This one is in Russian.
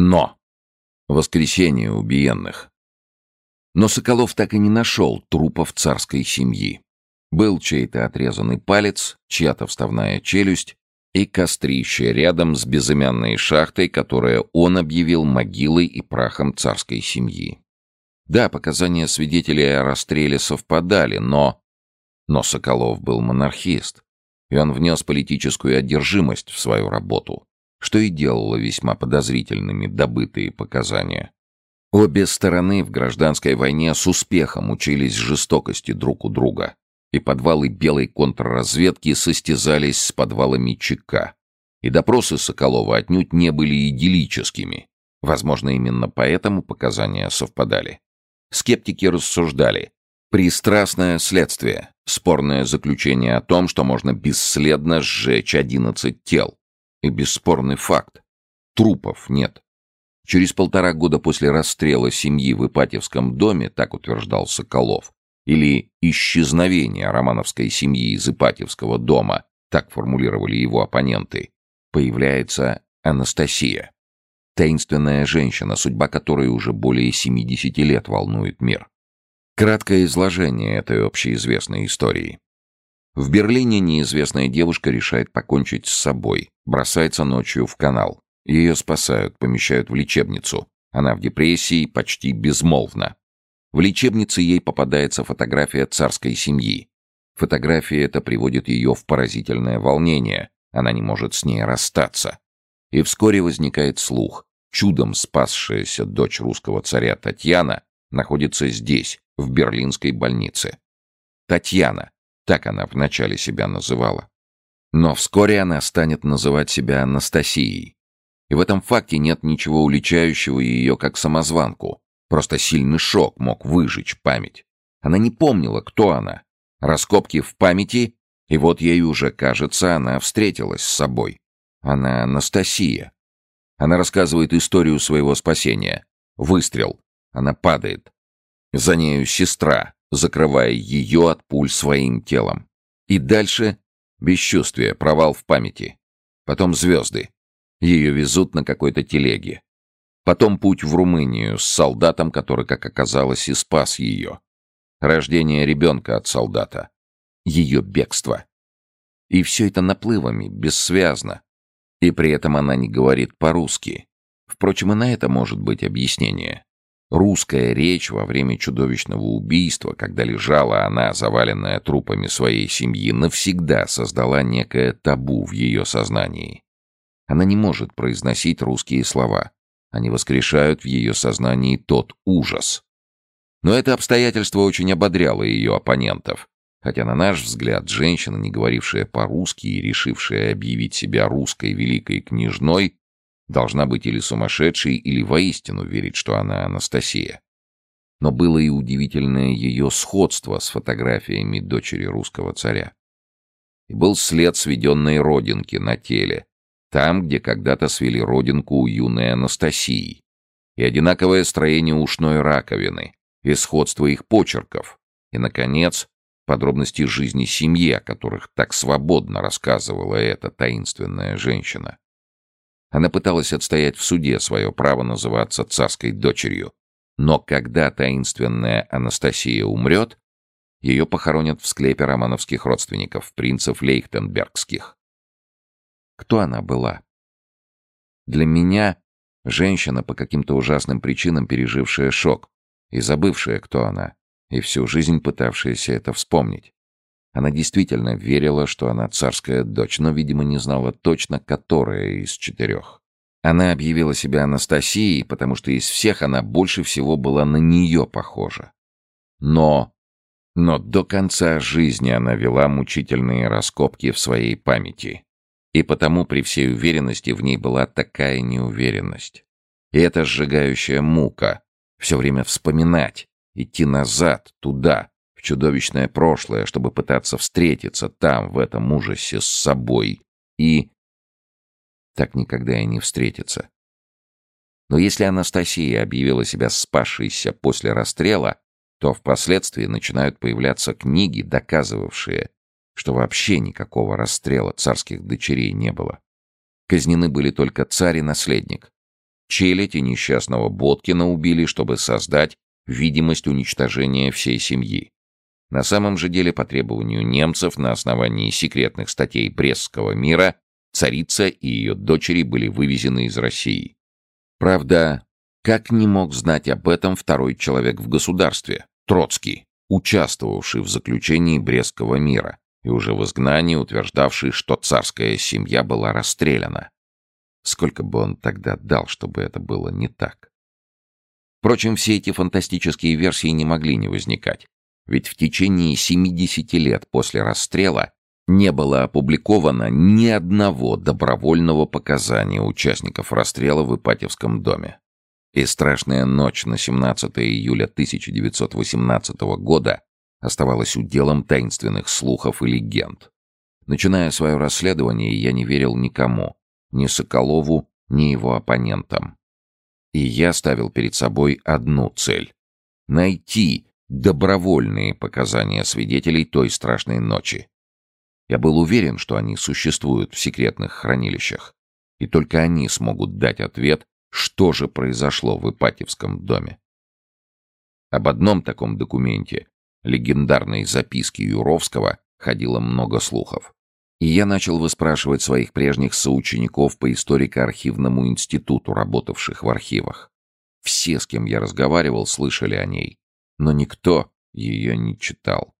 Но! Воскресение убиенных. Но Соколов так и не нашел трупов царской семьи. Был чей-то отрезанный палец, чья-то вставная челюсть и кострище рядом с безымянной шахтой, которая он объявил могилой и прахом царской семьи. Да, показания свидетелей о расстреле совпадали, но... Но Соколов был монархист, и он внес политическую одержимость в свою работу, что и делало весьма подозрительными добытые показания. Обе стороны в гражданской войне с успехом учились жестокости друг у друга, и подвалы белой контрразведки состязались с подвалами ЧК. И допросы Соколова отнюдь не были идиллическими. Возможно, именно поэтому показания совпадали. Скептики рассуждали. Пристрастное следствие, спорное заключение о том, что можно бесследно сжечь 11 тел. И бесспорный факт. Трупов нет. Через полтора года после расстрела семьи в Ипатьевском доме, так утверждал Соколов, или исчезновения романовской семьи из Ипатьевского дома, так формулировали его оппоненты, появляется Анастасия. Таинственная женщина, судьба которой уже более 70 лет волнует мир. Краткое изложение этой общеизвестной истории. В Берлине неизвестная девушка решает покончить с собой, бросается ночью в канал. Ее спасают, помещают в лечебницу. Она в депрессии, почти безмолвна. В лечебнице ей попадается фотография царской семьи. Фотография эта приводит ее в поразительное волнение. Она не может с ней расстаться. И вскоре возникает слух. Чудом спасшаяся дочь русского царя Татьяна находится здесь, в берлинской больнице. Татьяна, так она вначале себя называла. Но вскоре она станет называть себя Анастасией. И в этом факте нет ничего уличающего ее как самозванку. Просто сильный шок мог выжечь память. Она не помнила, кто она. Раскопки в памяти, и вот ей уже, кажется, она встретилась с собой. Она Анастасия. Она рассказывает историю своего спасения. Выстрел. Она падает. За нею сестра, закрывая ее от пуль своим телом. И дальше бесчувствие, провал в памяти. Потом звезды. Ее везут на какой-то телеге. Потом путь в Румынию с солдатом, который, как оказалось, и спас ее. Рождение ребенка от солдата. Ее бегство. И все это наплывами, бессвязно. И при этом она не говорит по-русски. Впрочем, и на это может быть объяснение. Русская речь во время чудовищного убийства, когда лежала она, заваленная трупами своей семьи, навсегда создала некое табу в ее сознании. Она не может произносить русские слова. Они воскрешают в ее сознании тот ужас. Но это обстоятельство очень ободряло ее оппонентов. Хотя, на наш взгляд, женщина, не говорившая по-русски и решившая объявить себя русской великой княжной, должна быть или сумасшедшей, или воистину верить, что она Анастасия. Но было и удивительное ее сходство с фотографиями дочери русского царя. И был след сведенной родинки на теле, там, где когда-то свели родинку у юной Анастасии, и одинаковое строение ушной раковины, и сходство их почерков, и, наконец, подробности жизни семьи, о которых так свободно рассказывала эта таинственная женщина. Она пыталась отстоять в суде свое право называться царской дочерью, но когда таинственная Анастасия умрет, ее похоронят в склепе романовских родственников, принцев Лейхтенбергских. Кто она была? Для меня женщина, по каким-то ужасным причинам пережившая шок и забывшая, кто она, и всю жизнь пытавшаяся это вспомнить. Она действительно верила, что она царская дочь, но, видимо, не знала точно, которая из четырех. Она объявила себя Анастасией, потому что из всех она больше всего была на нее похожа. Но... Но до конца жизни она вела мучительные раскопки в своей памяти. И потому при всей уверенности в ней была такая неуверенность. И эта сжигающая мука — все время вспоминать, идти назад, туда, в чудовищное прошлое, чтобы пытаться встретиться там, в этом ужасе, с собой. И так никогда и не встретиться. Но если Анастасия объявила себя спасшейся после расстрела, то впоследствии начинают появляться книги, доказывавшие, что вообще никакого расстрела царских дочерей не было. Казнены были только царь и наследник. Челядь и несчастного Боткина убили, чтобы создать видимость уничтожения всей семьи. На самом же деле, по требованию немцев, на основании секретных статей Брестского мира, царица и ее дочери были вывезены из России. Правда, как не мог знать об этом второй человек в государстве, Троцкий, участвовавший в заключении Брестского мира и уже в изгнании утверждавший, что царская семья была расстреляна. Сколько бы он тогда дал, чтобы это было не так? Впрочем, все эти фантастические версии не могли не возникать, ведь в течение 70 лет после расстрела не было опубликовано ни одного добровольного показания участников расстрела в Ипатьевском доме. И страшная ночь на 17 июля 1918 года оставалась уделом таинственных слухов и легенд. Начиная свое расследование, я не верил никому, ни Соколову, ни его оппонентам. И я ставил перед собой одну цель — найти добровольные показания свидетелей той страшной ночи. Я был уверен, что они существуют в секретных хранилищах, и только они смогут дать ответ, что же произошло в Ипатьевском доме. Об одном таком документе, легендарной записке Юровского, ходило много слухов. И я начал выспрашивать своих прежних соучеников по историко-архивному институту, работавших в архивах. Все, с кем я разговаривал, слышали о ней, но никто ее не читал.